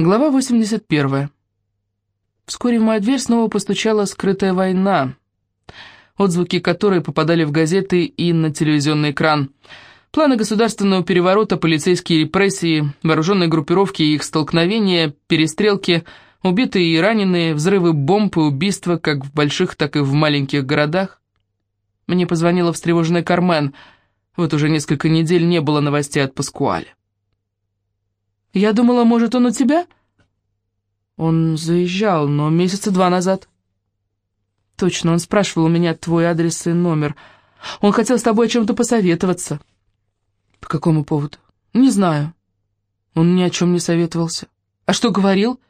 Глава 81. Вскоре в мою дверь снова постучала скрытая война, отзвуки которой попадали в газеты и на телевизионный экран. Планы государственного переворота, полицейские репрессии, вооруженные группировки и их столкновения, перестрелки, убитые и раненые, взрывы бомб и убийства как в больших, так и в маленьких городах. Мне позвонила встревоженная Кармен. Вот уже несколько недель не было новостей от Паскуаля. Я думала, может, он у тебя?» «Он заезжал, но месяца два назад». «Точно, он спрашивал у меня твой адрес и номер. Он хотел с тобой о чем-то посоветоваться». «По какому поводу?» «Не знаю». Он ни о чем не советовался. «А что говорил?»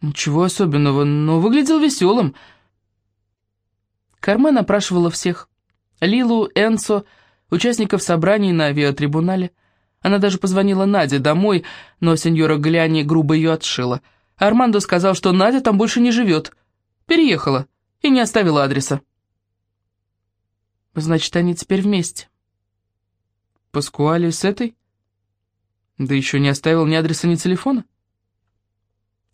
«Ничего особенного, но выглядел веселым». Кармен опрашивала всех. Лилу, Энсо, участников собраний на авиатрибунале. Она даже позвонила Наде домой, но сеньора Гляни грубо ее отшила. Армандо сказал, что Надя там больше не живет. Переехала и не оставила адреса. Значит, они теперь вместе. Паскуали с этой? Да еще не оставил ни адреса, ни телефона?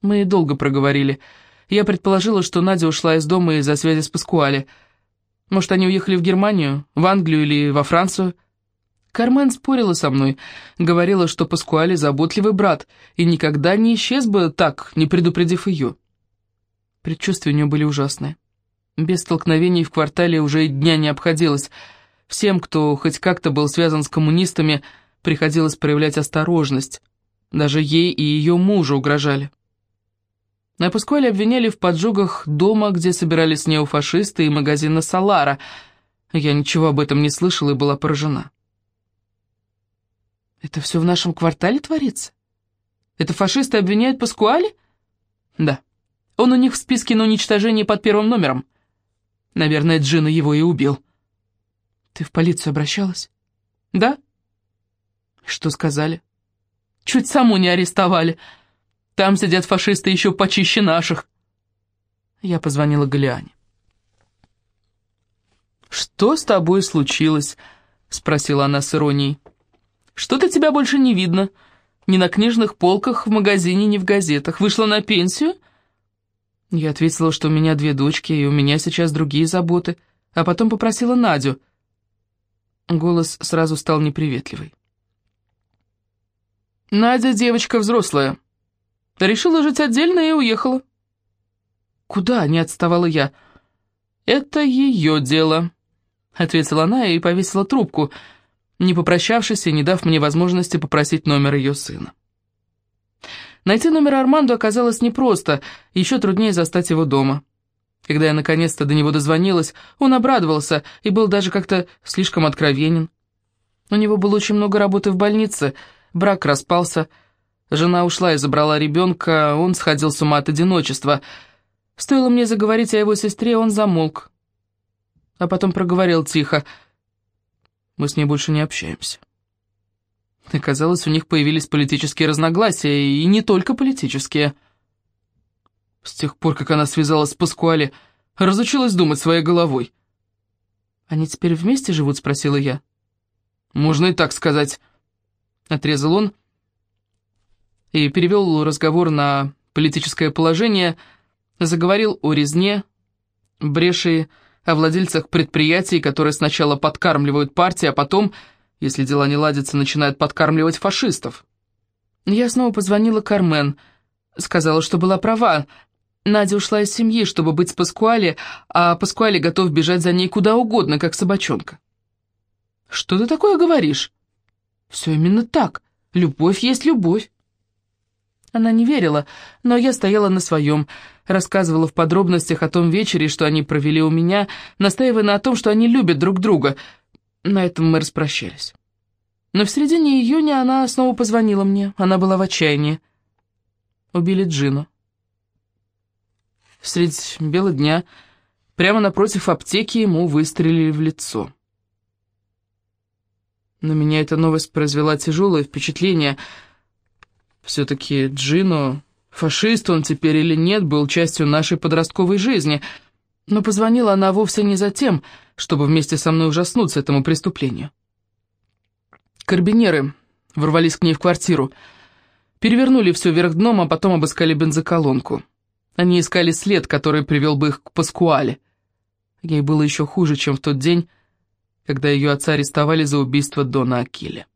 Мы долго проговорили. Я предположила, что Надя ушла из дома из-за связи с Паскуали. Может, они уехали в Германию, в Англию или во Францию? Кармен спорила со мной, говорила, что Паскуале заботливый брат и никогда не исчез бы так, не предупредив ее. Предчувствия у нее были ужасные. Без столкновений в квартале уже и дня не обходилось. Всем, кто хоть как-то был связан с коммунистами, приходилось проявлять осторожность. Даже ей и ее мужу угрожали. А Паскуале обвиняли в поджогах дома, где собирались неофашисты, и магазина «Солара». Я ничего об этом не слышала и была поражена. Это все в нашем квартале творится? Это фашисты обвиняют Паскуале? Да. Он у них в списке на уничтожение под первым номером. Наверное, Джина его и убил. Ты в полицию обращалась? Да. Что сказали? Чуть саму не арестовали. Там сидят фашисты еще почище наших. Я позвонила Галиане. «Что с тобой случилось?» — спросила она с иронией. Что-то тебя больше не видно. Ни на книжных полках, в магазине, ни в газетах. Вышла на пенсию?» Я ответила, что у меня две дочки, и у меня сейчас другие заботы, а потом попросила Надю. Голос сразу стал неприветливый. «Надя девочка взрослая. Решила жить отдельно и уехала». «Куда?» — не отставала я. «Это ее дело», — ответила она и повесила трубку — не попрощавшись и не дав мне возможности попросить номер ее сына. Найти номер Армандо оказалось непросто, еще труднее застать его дома. Когда я наконец-то до него дозвонилась, он обрадовался и был даже как-то слишком откровенен. У него было очень много работы в больнице, брак распался, жена ушла и забрала ребенка, он сходил с ума от одиночества. Стоило мне заговорить о его сестре, он замолк. А потом проговорил тихо — мы с ней больше не общаемся. И, казалось, у них появились политические разногласия, и не только политические. С тех пор, как она связалась с Паскуале, разучилась думать своей головой. «Они теперь вместе живут?» — спросила я. «Можно и так сказать», — отрезал он и перевел разговор на политическое положение, заговорил о резне, бреши о владельцах предприятий, которые сначала подкармливают партии, а потом, если дела не ладятся, начинают подкармливать фашистов. Я снова позвонила Кармен, сказала, что была права. Надя ушла из семьи, чтобы быть с Паскуале, а Паскуале готов бежать за ней куда угодно, как собачонка. «Что ты такое говоришь?» «Все именно так. Любовь есть любовь». Она не верила, но я стояла на своем, рассказывала в подробностях о том вечере, что они провели у меня, настаивая на том, что они любят друг друга. На этом мы распрощались. Но в середине июня она снова позвонила мне, она была в отчаянии. Убили Джину. Средь бела дня, прямо напротив аптеки, ему выстрелили в лицо. На меня эта новость произвела тяжелое впечатление — все-таки Джино, фашист он теперь или нет, был частью нашей подростковой жизни. Но позвонила она вовсе не за тем, чтобы вместе со мной ужаснуться этому преступлению. Карбинеры ворвались к ней в квартиру. Перевернули все вверх дном, а потом обыскали бензоколонку. Они искали след, который привел бы их к Паскуале. Ей было еще хуже, чем в тот день, когда ее отца арестовали за убийство Дона Акиля.